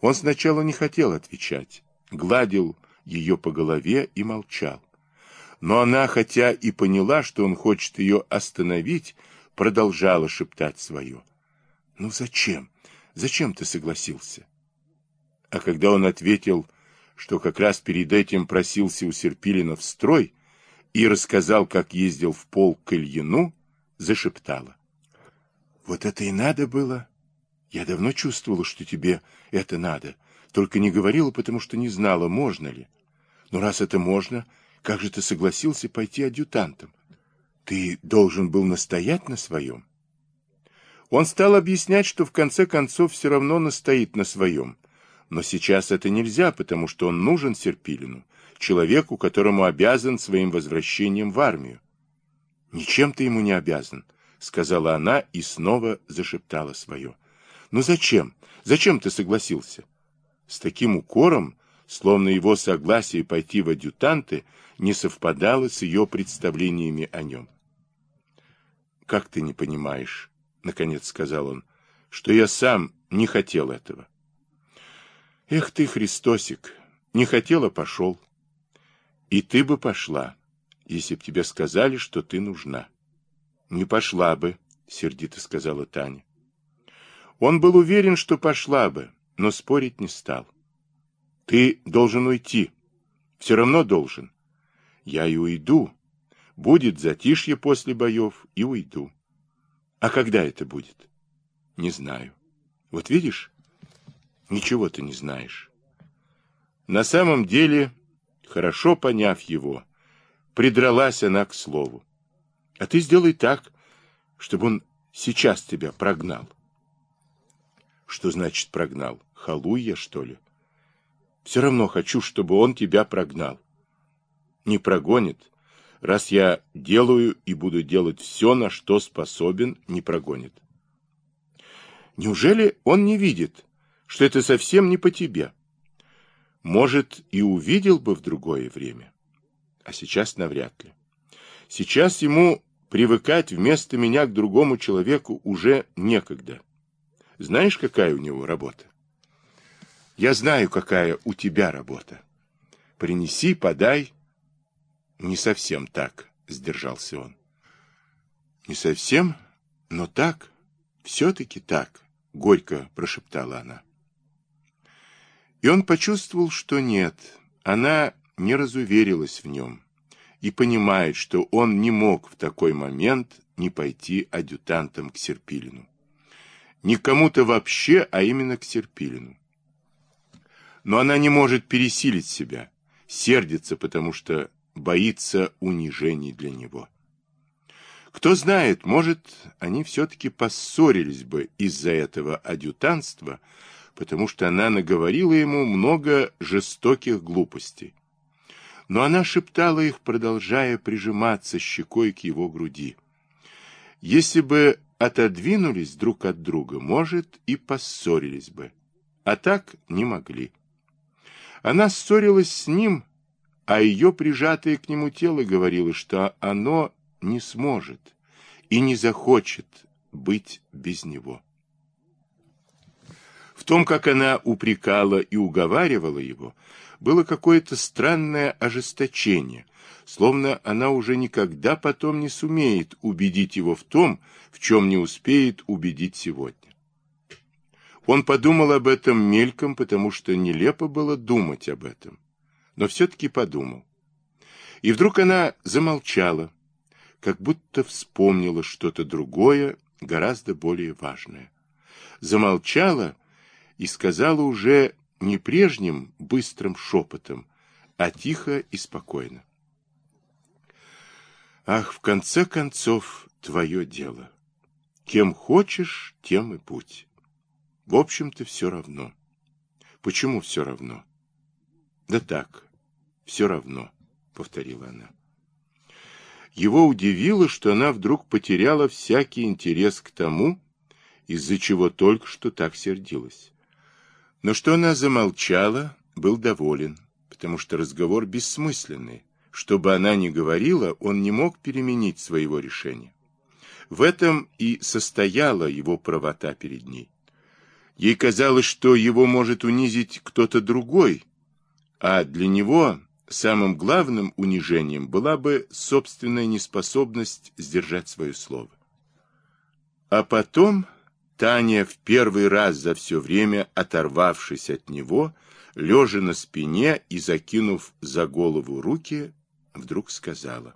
Он сначала не хотел отвечать, гладил ее по голове и молчал. Но она, хотя и поняла, что он хочет ее остановить, продолжала шептать свое. «Ну зачем? Зачем ты согласился?» А когда он ответил, что как раз перед этим просился у Серпилина в строй и рассказал, как ездил в полк к Ильину, зашептала. «Вот это и надо было. Я давно чувствовала, что тебе это надо, только не говорила, потому что не знала, можно ли. Но раз это можно, как же ты согласился пойти адъютантом? Ты должен был настоять на своем. Он стал объяснять, что в конце концов все равно настоит на своем. Но сейчас это нельзя, потому что он нужен Серпилину, человеку, которому обязан своим возвращением в армию. «Ничем ты ему не обязан», — сказала она и снова зашептала свое. «Ну зачем? Зачем ты согласился?» С таким укором, словно его согласие пойти в адъютанты не совпадало с ее представлениями о нем. «Как ты не понимаешь?» — наконец сказал он, — «что я сам не хотел этого». «Эх ты, Христосик, не хотела, пошел. И ты бы пошла, если б тебе сказали, что ты нужна». «Не пошла бы», — сердито сказала Таня. Он был уверен, что пошла бы, но спорить не стал. «Ты должен уйти. Все равно должен. Я и уйду, Будет затишье после боев, и уйду. А когда это будет? Не знаю. Вот видишь? Ничего ты не знаешь. На самом деле, хорошо поняв его, придралась она к слову. А ты сделай так, чтобы он сейчас тебя прогнал. Что значит прогнал? Халуй я, что ли? Все равно хочу, чтобы он тебя прогнал. Не прогонит, раз я делаю и буду делать все, на что способен, не прогонит. Неужели он не видит, что это совсем не по тебе? Может, и увидел бы в другое время, а сейчас навряд ли. Сейчас ему привыкать вместо меня к другому человеку уже некогда. Знаешь, какая у него работа? Я знаю, какая у тебя работа. Принеси, подай, не совсем так, сдержался он. Не совсем, но так, все-таки так, горько прошептала она. И он почувствовал, что нет, она не разуверилась в нем и понимает, что он не мог в такой момент не пойти адъютантом к Серпилину. Не кому-то вообще, а именно к Серпилину. Но она не может пересилить себя, сердится, потому что боится унижений для него. Кто знает, может, они все-таки поссорились бы из-за этого адъютантства, потому что она наговорила ему много жестоких глупостей. Но она шептала их, продолжая прижиматься щекой к его груди. Если бы отодвинулись друг от друга, может, и поссорились бы, а так не могли. Она ссорилась с ним, а ее прижатое к нему тело говорило, что оно не сможет и не захочет быть без него. В том, как она упрекала и уговаривала его, было какое-то странное ожесточение, словно она уже никогда потом не сумеет убедить его в том, в чем не успеет убедить сегодня. Он подумал об этом мельком, потому что нелепо было думать об этом но все-таки подумал. И вдруг она замолчала, как будто вспомнила что-то другое, гораздо более важное. Замолчала и сказала уже не прежним быстрым шепотом, а тихо и спокойно. Ах, в конце концов, твое дело. Кем хочешь, тем и будь. В общем-то, все равно. Почему все равно? Да так, все равно, повторила она. Его удивило, что она вдруг потеряла всякий интерес к тому, из-за чего только что так сердилась. Но что она замолчала, был доволен, потому что разговор бессмысленный. Что бы она ни говорила, он не мог переменить своего решения. В этом и состояла его правота перед ней. Ей казалось, что его может унизить кто-то другой, а для него самым главным унижением была бы собственная неспособность сдержать свое слово. А потом Таня в первый раз за все время, оторвавшись от него, лежа на спине и закинув за голову руки, вдруг сказала.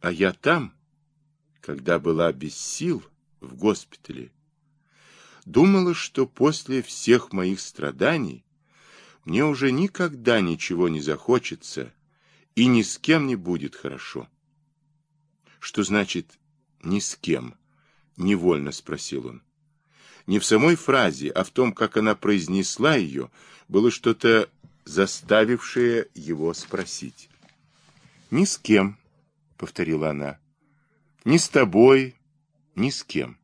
А я там, когда была без сил в госпитале, думала, что после всех моих страданий мне уже никогда ничего не захочется и ни с кем не будет хорошо. Что значит «ни с кем»? Невольно спросил он. Не в самой фразе, а в том, как она произнесла ее, было что-то заставившее его спросить. «Ни с кем», — повторила она, — «ни с тобой, ни с кем.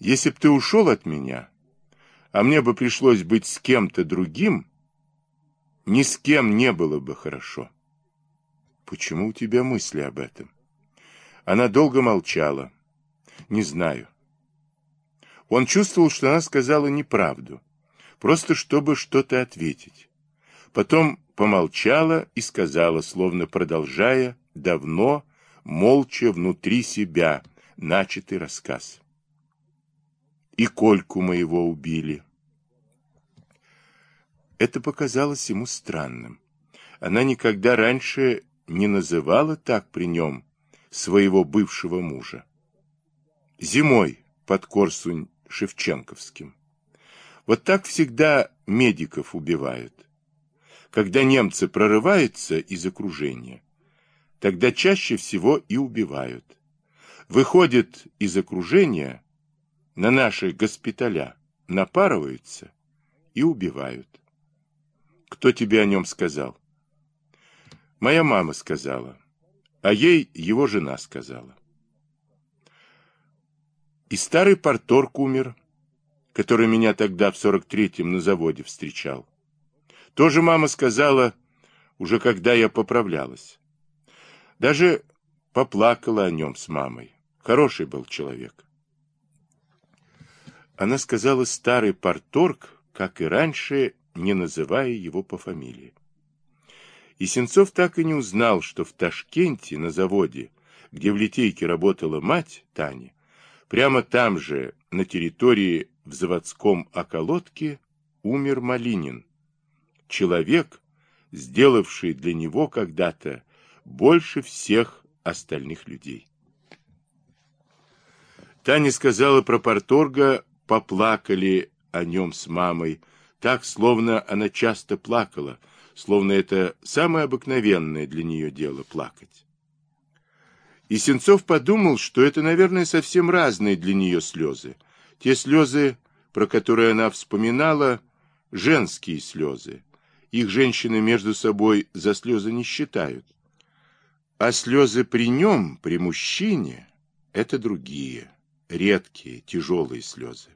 Если б ты ушел от меня, а мне бы пришлось быть с кем-то другим, ни с кем не было бы хорошо». «Почему у тебя мысли об этом?» Она долго молчала. «Не знаю». Он чувствовал, что она сказала неправду, просто чтобы что-то ответить. Потом помолчала и сказала, словно продолжая давно, молча внутри себя начатый рассказ. И Кольку моего убили. Это показалось ему странным. Она никогда раньше не называла так при нем своего бывшего мужа. Зимой под Корсунь Шевченковским. Вот так всегда медиков убивают. Когда немцы прорываются из окружения, тогда чаще всего и убивают. Выходят из окружения на наши госпиталя, напарываются и убивают. Кто тебе о нем сказал? Моя мама сказала, а ей его жена сказала. И старый порторг умер, который меня тогда в 43-м на заводе встречал. Тоже мама сказала, уже когда я поправлялась. Даже поплакала о нем с мамой. Хороший был человек. Она сказала старый порторг, как и раньше, не называя его по фамилии. И Сенцов так и не узнал, что в Ташкенте, на заводе, где в литейке работала мать Тани, прямо там же, на территории в заводском околотке, умер Малинин, человек, сделавший для него когда-то больше всех остальных людей. Таня сказала про порторга, поплакали о нем с мамой, так, словно она часто плакала, словно это самое обыкновенное для нее дело плакать. И Сенцов подумал, что это, наверное, совсем разные для нее слезы. Те слезы, про которые она вспоминала, женские слезы, их женщины между собой за слезы не считают. А слезы при нем, при мужчине, это другие, редкие, тяжелые слезы.